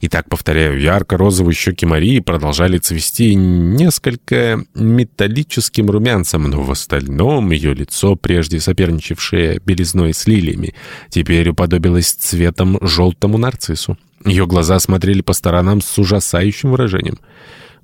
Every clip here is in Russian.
И так, повторяю, ярко-розовые щеки Марии продолжали цвести несколько металлическим румянцем, но в остальном ее лицо, прежде соперничавшее белизной с лилиями, теперь уподобилось цветом желтому нарциссу. Ее глаза смотрели по сторонам с ужасающим выражением.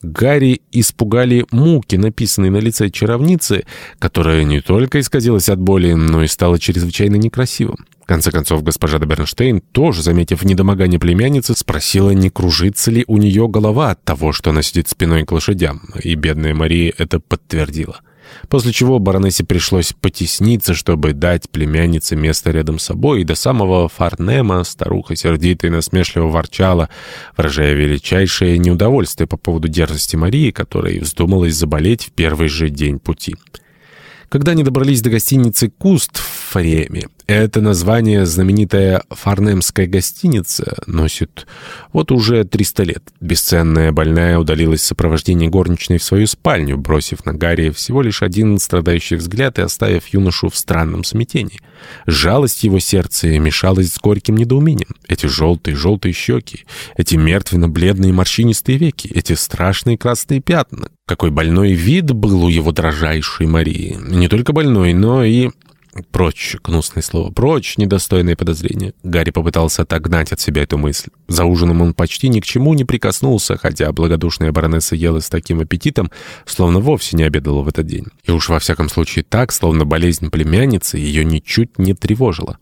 Гарри испугали муки, написанные на лице чаровницы, которая не только исказилась от боли, но и стала чрезвычайно некрасивым. В конце концов, госпожа де Бернштейн, тоже заметив недомогание племянницы, спросила, не кружится ли у нее голова от того, что она сидит спиной к лошадям, и бедная Мария это подтвердила. После чего баронессе пришлось потесниться, чтобы дать племяннице место рядом с собой, и до самого Фарнема старуха сердито и насмешливо ворчала, выражая величайшее неудовольствие по поводу дерзости Марии, которой вздумалась заболеть в первый же день пути. Когда они добрались до гостиницы «Куст» Фареме, это название знаменитая фарнемская гостиница носит вот уже 300 лет. Бесценная больная удалилась в сопровождении горничной в свою спальню, бросив на Гарри всего лишь один страдающий взгляд и оставив юношу в странном смятении. Жалость его сердца мешалась с горьким недоумением. Эти желтые-желтые щеки, эти мертвенно-бледные морщинистые веки, эти страшные красные пятна. Какой больной вид был у его дрожайшей Марии. Не только больной, но и Прочь, гнусное слово, прочь, недостойные подозрения. Гарри попытался отогнать от себя эту мысль. За ужином он почти ни к чему не прикоснулся, хотя благодушная баронесса ела с таким аппетитом, словно вовсе не обедала в этот день. И уж во всяком случае так, словно болезнь племянницы ее ничуть не тревожила.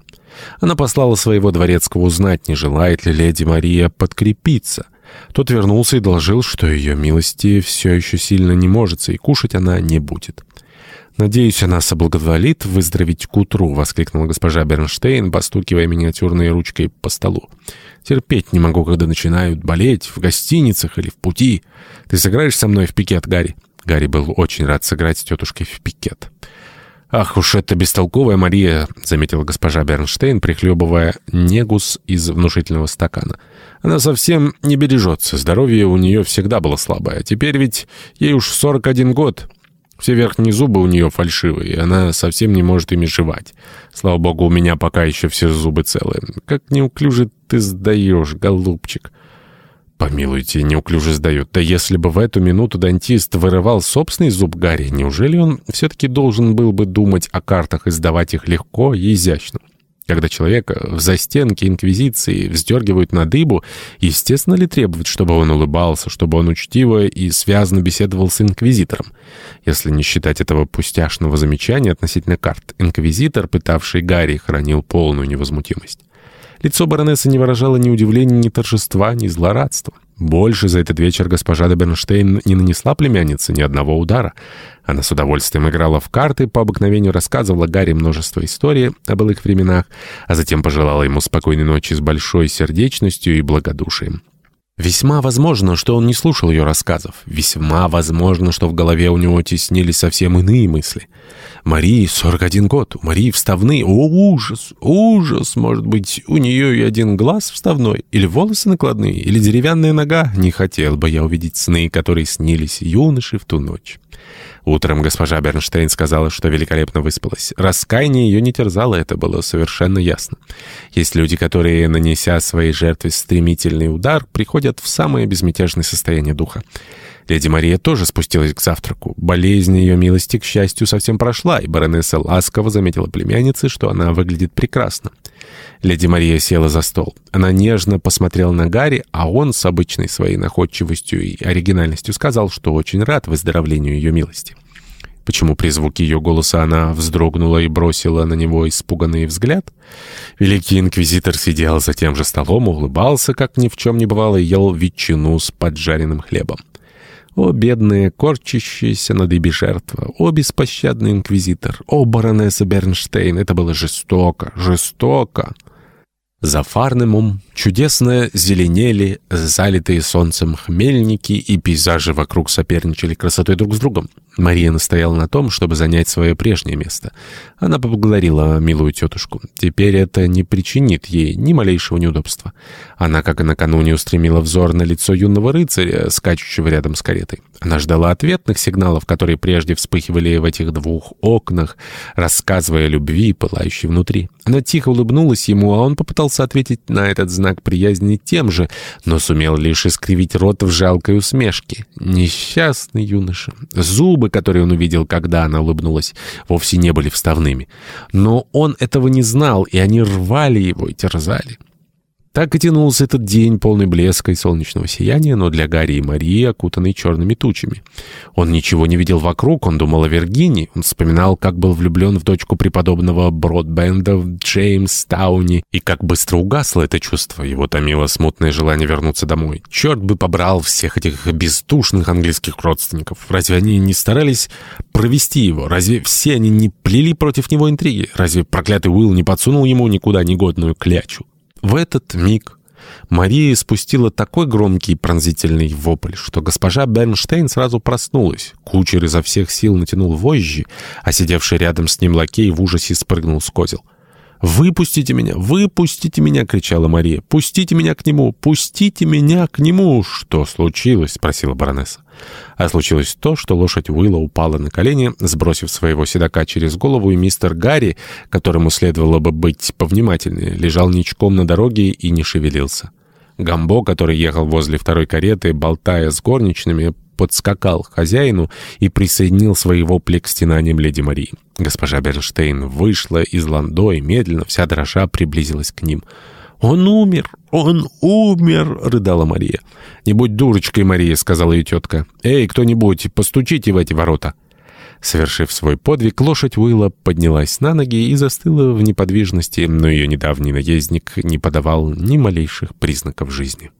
Она послала своего дворецкого узнать, не желает ли леди Мария подкрепиться. Тот вернулся и доложил, что ее милости все еще сильно не может, и кушать она не будет. «Надеюсь, она соблаговолит выздороветь к утру», — воскликнула госпожа Бернштейн, постукивая миниатюрной ручкой по столу. «Терпеть не могу, когда начинают болеть в гостиницах или в пути. Ты сыграешь со мной в пикет, Гарри?» Гарри был очень рад сыграть с тетушкой в пикет. «Ах уж эта бестолковая Мария», — заметила госпожа Бернштейн, прихлебывая негус из внушительного стакана. «Она совсем не бережется. Здоровье у нее всегда было слабое. Теперь ведь ей уж 41 год». Все верхние зубы у нее фальшивые, и она совсем не может ими жевать. Слава богу, у меня пока еще все зубы целые. Как неуклюже ты сдаешь, голубчик. Помилуйте, неуклюже сдают. Да если бы в эту минуту дантист вырывал собственный зуб Гарри, неужели он все-таки должен был бы думать о картах и сдавать их легко и изящно? Когда человека в застенке инквизиции вздергивают на дыбу, естественно ли требовать, чтобы он улыбался, чтобы он учтиво и связно беседовал с инквизитором? Если не считать этого пустяшного замечания относительно карт, инквизитор, пытавший Гарри, хранил полную невозмутимость. Лицо баронессы не выражало ни удивления, ни торжества, ни злорадства. Больше за этот вечер госпожа де Бернштейн не нанесла племяннице ни одного удара. Она с удовольствием играла в карты, по обыкновению рассказывала Гарри множество историй о былых временах, а затем пожелала ему спокойной ночи с большой сердечностью и благодушием. Весьма возможно, что он не слушал ее рассказов. Весьма возможно, что в голове у него теснились совсем иные мысли. Марии 41 год, у Марии вставные. О, ужас, ужас! Может быть, у нее и один глаз вставной, или волосы накладные, или деревянная нога. Не хотел бы я увидеть сны, которые снились юноше в ту ночь. Утром госпожа Бернштейн сказала, что великолепно выспалась. Раскаяние ее не терзало, это было совершенно ясно. Есть люди, которые, нанеся своей жертве стремительный удар, приходят в самое безмятежное состояние духа. Леди Мария тоже спустилась к завтраку. Болезнь ее милости, к счастью, совсем прошла, и баронесса ласково заметила племяннице, что она выглядит прекрасно. Леди Мария села за стол. Она нежно посмотрела на Гарри, а он с обычной своей находчивостью и оригинальностью сказал, что очень рад выздоровлению ее милости. Почему при звуке ее голоса она вздрогнула и бросила на него испуганный взгляд? Великий инквизитор сидел за тем же столом, улыбался, как ни в чем не бывало, и ел ветчину с поджаренным хлебом. О, бедная, корчащаяся на дыбе жертва! О, беспощадный инквизитор! О, баронесса Бернштейн! Это было жестоко, жестоко! За Фарнемом чудесно зеленели залитые солнцем хмельники, и пейзажи вокруг соперничали красотой друг с другом. Мария настояла на том, чтобы занять свое прежнее место. Она поблагодарила милую тетушку. Теперь это не причинит ей ни малейшего неудобства. Она, как и накануне, устремила взор на лицо юного рыцаря, скачущего рядом с каретой. Она ждала ответных сигналов, которые прежде вспыхивали в этих двух окнах, рассказывая о любви, пылающей внутри. Она тихо улыбнулась ему, а он попытался попытался ответить на этот знак приязни тем же, но сумел лишь искривить рот в жалкой усмешке. Несчастный юноша. Зубы, которые он увидел, когда она улыбнулась, вовсе не были вставными. Но он этого не знал, и они рвали его и терзали. Так и тянулся этот день, полный блеска и солнечного сияния, но для Гарри и Марии окутанный черными тучами. Он ничего не видел вокруг, он думал о Виргинии, он вспоминал, как был влюблен в дочку преподобного Бродбенда Джеймс Тауни, и как быстро угасло это чувство. Его томило смутное желание вернуться домой. Черт бы побрал всех этих бездушных английских родственников. Разве они не старались провести его? Разве все они не плели против него интриги? Разве проклятый Уилл не подсунул ему никуда негодную клячу? В этот миг Мария спустила такой громкий пронзительный вопль, что госпожа Бернштейн сразу проснулась. Кучер изо всех сил натянул вожжи, а сидевший рядом с ним лакей в ужасе спрыгнул с козел. «Выпустите меня! Выпустите меня!» — кричала Мария. «Пустите меня к нему! Пустите меня к нему!» «Что случилось?» — спросила баронесса. А случилось то, что лошадь Уилла упала на колени, сбросив своего седока через голову, и мистер Гарри, которому следовало бы быть повнимательнее, лежал ничком на дороге и не шевелился. Гамбо, который ехал возле второй кареты, болтая с горничными, подскакал к хозяину и присоединил свои вопли к стенаниям леди Марии. Госпожа Бернштейн вышла из ландо и медленно, вся дрожа, приблизилась к ним. «Он умер! Он умер!» — рыдала Мария. «Не будь дурочкой, Мария», — сказала ее тетка. «Эй, кто-нибудь, постучите в эти ворота». Совершив свой подвиг, лошадь Уилла поднялась на ноги и застыла в неподвижности, но ее недавний наездник не подавал ни малейших признаков жизни.